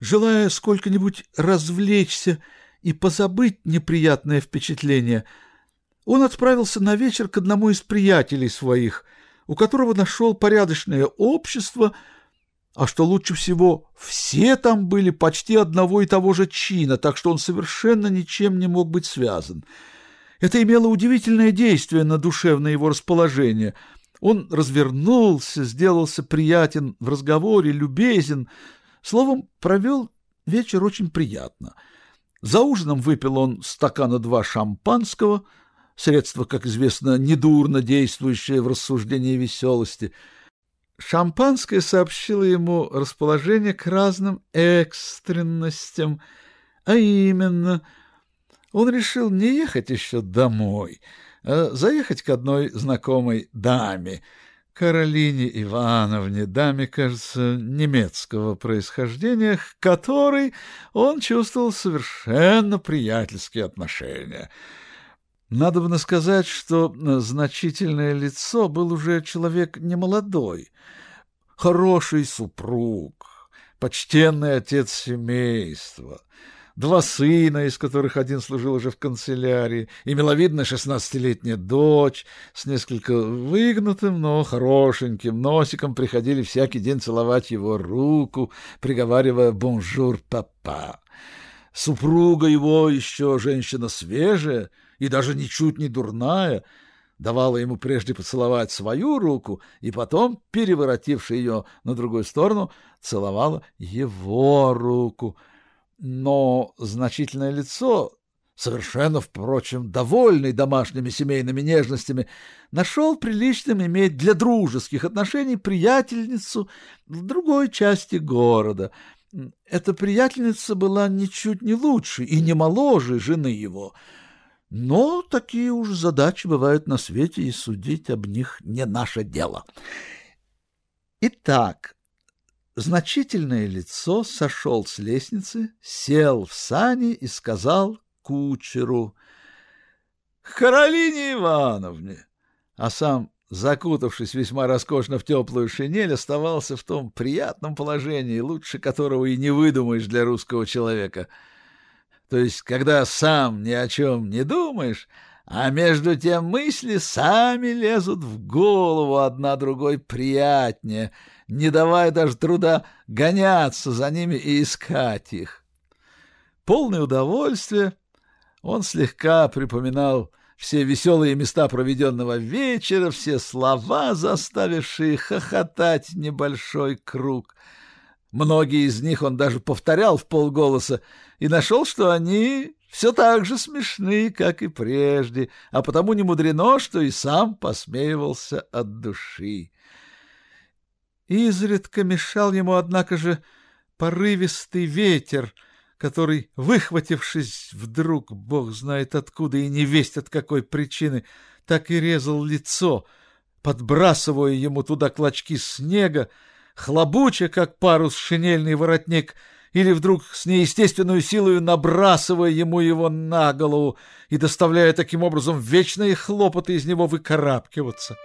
Желая сколько-нибудь развлечься и позабыть неприятное впечатление, он отправился на вечер к одному из приятелей своих, у которого нашел порядочное общество, а что лучше всего, все там были почти одного и того же чина, так что он совершенно ничем не мог быть связан. Это имело удивительное действие на душевное его расположение. Он развернулся, сделался приятен в разговоре, любезен, словом, провел вечер очень приятно. За ужином выпил он стакана два шампанского, средство, как известно, недурно действующее в рассуждении веселости. Шампанское сообщило ему расположение к разным экстренностям, а именно — он решил не ехать еще домой, а заехать к одной знакомой даме, Каролине Ивановне, даме, кажется, немецкого происхождения, к которой он чувствовал совершенно приятельские отношения. Надо бы сказать, что значительное лицо был уже человек немолодой, хороший супруг, почтенный отец семейства — два сына, из которых один служил уже в канцелярии, и миловидная шестнадцатилетняя дочь с несколько выгнутым, но хорошеньким носиком приходили всякий день целовать его руку, приговаривая «bonjour, papa». Супруга его, еще женщина свежая и даже ничуть не дурная, давала ему прежде поцеловать свою руку и потом, переворотивши ее на другую сторону, целовала его руку — но значительное лицо, совершенно, впрочем, довольный домашними семейными нежностями, нашел приличным иметь для дружеских отношений приятельницу в другой части города. Эта приятельница была ничуть не лучше и не моложе жены его, но такие уж задачи бывают на свете, и судить об них не наше дело. Итак, Значительное лицо сошел с лестницы, сел в сани и сказал кучеру «Каролине Ивановне!» А сам, закутавшись весьма роскошно в теплую шинель, оставался в том приятном положении, лучше которого и не выдумаешь для русского человека. То есть, когда сам ни о чем не думаешь, а между тем мысли сами лезут в голову одна другой приятнее — не давая даже труда гоняться за ними и искать их. Полное удовольствие, он слегка припоминал все веселые места проведенного вечера, все слова, заставившие хохотать небольшой круг. Многие из них он даже повторял в полголоса и нашел, что они все так же смешны, как и прежде, а потому не мудрено, что и сам посмеивался от души. Изредка мешал ему, однако же, порывистый ветер, который, выхватившись вдруг, бог знает откуда и не весть от какой причины, так и резал лицо, подбрасывая ему туда клочки снега, хлобуча, как парус шинельный воротник, или вдруг с неестественной силой набрасывая ему его на голову и доставляя таким образом вечные хлопоты из него выкарабкиваться.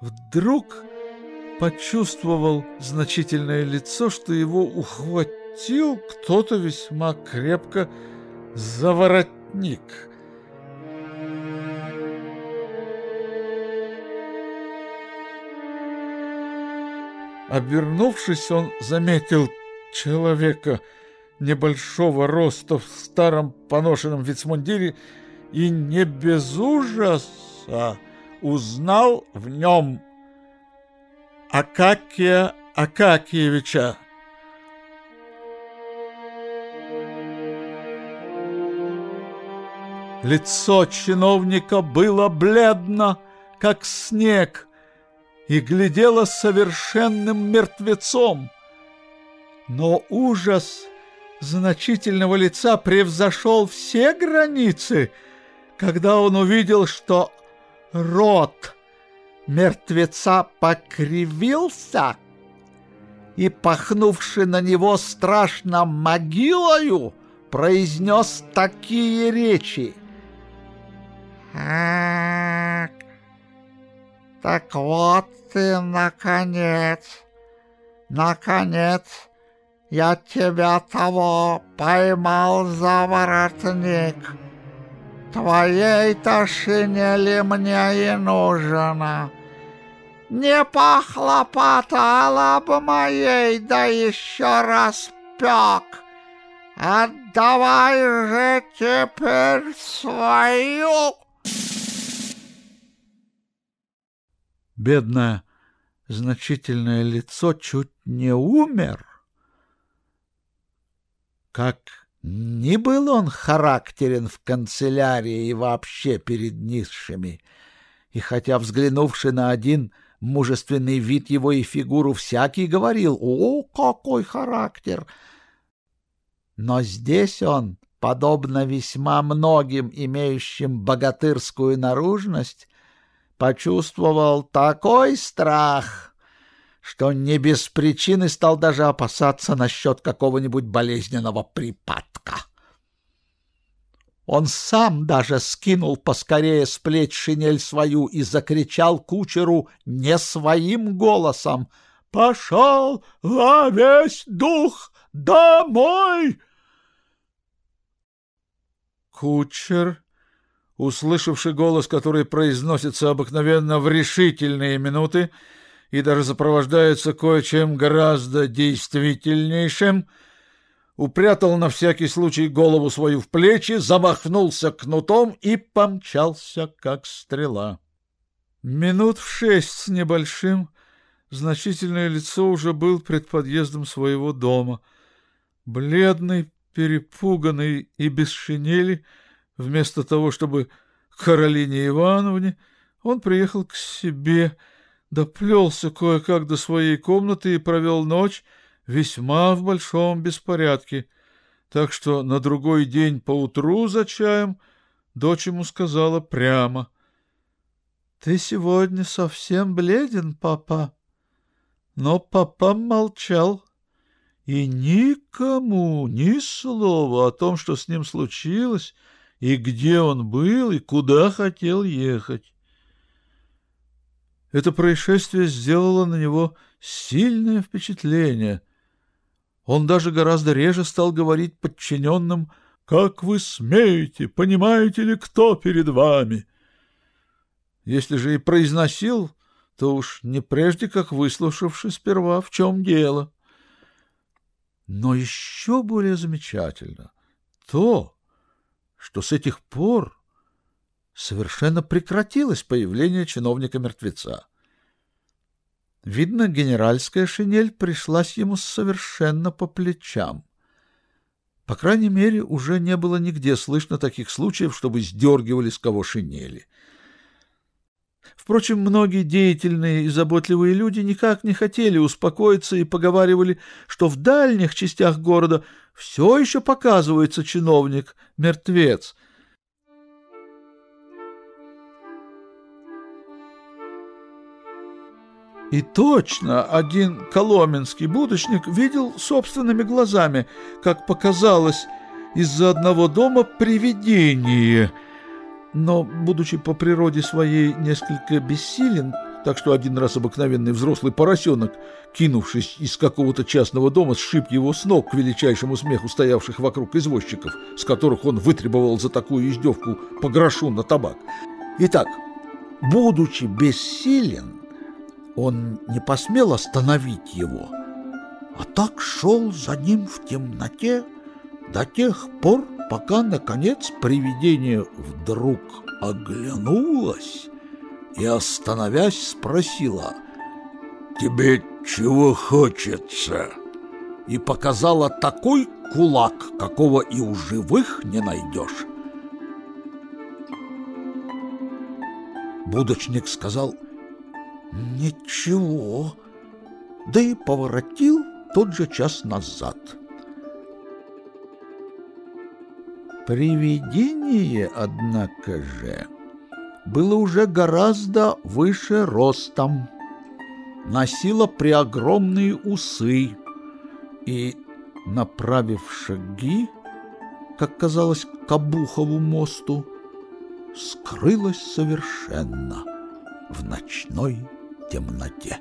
Вдруг почувствовал значительное лицо, что его ухватил кто-то весьма крепко за воротник. Обернувшись, он заметил человека небольшого роста в старом поношенном вицмундире и не без ужаса узнал в нем Акакия Акакиевича. Лицо чиновника было бледно, как снег, и глядело совершенным мертвецом. Но ужас значительного лица превзошел все границы, когда он увидел, что рот мертвеца покривился, и, пахнувши на него страшно могилою, произнес такие речи. Так вот ты, наконец, наконец, я тебя того поймал за воротник. Твоей-то шинели мне и нужно. Не похлопотала бы моей, да еще раз пек. Отдавай же теперь свою. Бедное, значительное лицо чуть не умер. Как ни был он характерен в канцелярии и вообще перед низшими, и хотя, взглянувши на один мужественный вид его и фигуру, всякий говорил «О, какой характер!» Но здесь он, подобно весьма многим имеющим богатырскую наружность, почувствовал такой страх, что не без причины стал даже опасаться насчет какого-нибудь болезненного припадка. Он сам даже скинул поскорее с плеч шинель свою и закричал кучеру не своим голосом «Пошел во весь дух домой!» Кучер, услышавший голос, который произносится обыкновенно в решительные минуты и даже сопровождается кое-чем гораздо действительнейшим, упрятал на всякий случай голову свою в плечи, замахнулся кнутом и помчался, как стрела. Минут в шесть с небольшим значительное лицо уже был пред подъездом своего дома. Бледный, перепуганный и без шинели, вместо того, чтобы к Каролине Ивановне, он приехал к себе, доплелся кое-как до своей комнаты и провел ночь весьма в большом беспорядке, так что на другой день поутру за чаем дочь ему сказала прямо. — Ты сегодня совсем бледен, папа. Но папа молчал и никому ни слова о том, что с ним случилось, и где он был, и куда хотел ехать. Это происшествие сделало на него сильное впечатление. Он даже гораздо реже стал говорить подчиненным «Как вы смеете? Понимаете ли, кто перед вами?» Если же и произносил, то уж не прежде, как выслушавши сперва, в чем дело. Но еще более замечательно то, что с этих пор совершенно прекратилось появление чиновника-мертвеца. Видно, генеральская шинель пришлась ему совершенно по плечам. По крайней мере, уже не было нигде слышно таких случаев, чтобы сдергивали с кого шинели. Впрочем, многие деятельные и заботливые люди никак не хотели успокоиться и поговаривали, что в дальних частях города все еще показывается чиновник, мертвец. И точно один коломенский будочник видел собственными глазами, как показалось, из-за одного дома привидение — но, будучи по природе своей несколько бессилен, так что один раз обыкновенный взрослый поросенок, кинувшись из какого-то частного дома, сшиб его с ног к величайшему смеху стоявших вокруг извозчиков, с которых он вытребовал за такую издевку по грошу на табак. Итак, будучи бессилен, он не посмел остановить его, а так шел за ним в темноте до тех пор, пока, наконец, привидение вдруг оглянулось и, остановясь, спросила «Тебе чего хочется?» и показала такой кулак, какого и у живых не найдешь. Будочник сказал «Ничего», да и поворотил тот же час назад – Привидение, однако же, было уже гораздо выше ростом, носило преогромные усы и, направив шаги, как казалось, к Обухову мосту, скрылась совершенно в ночной темноте.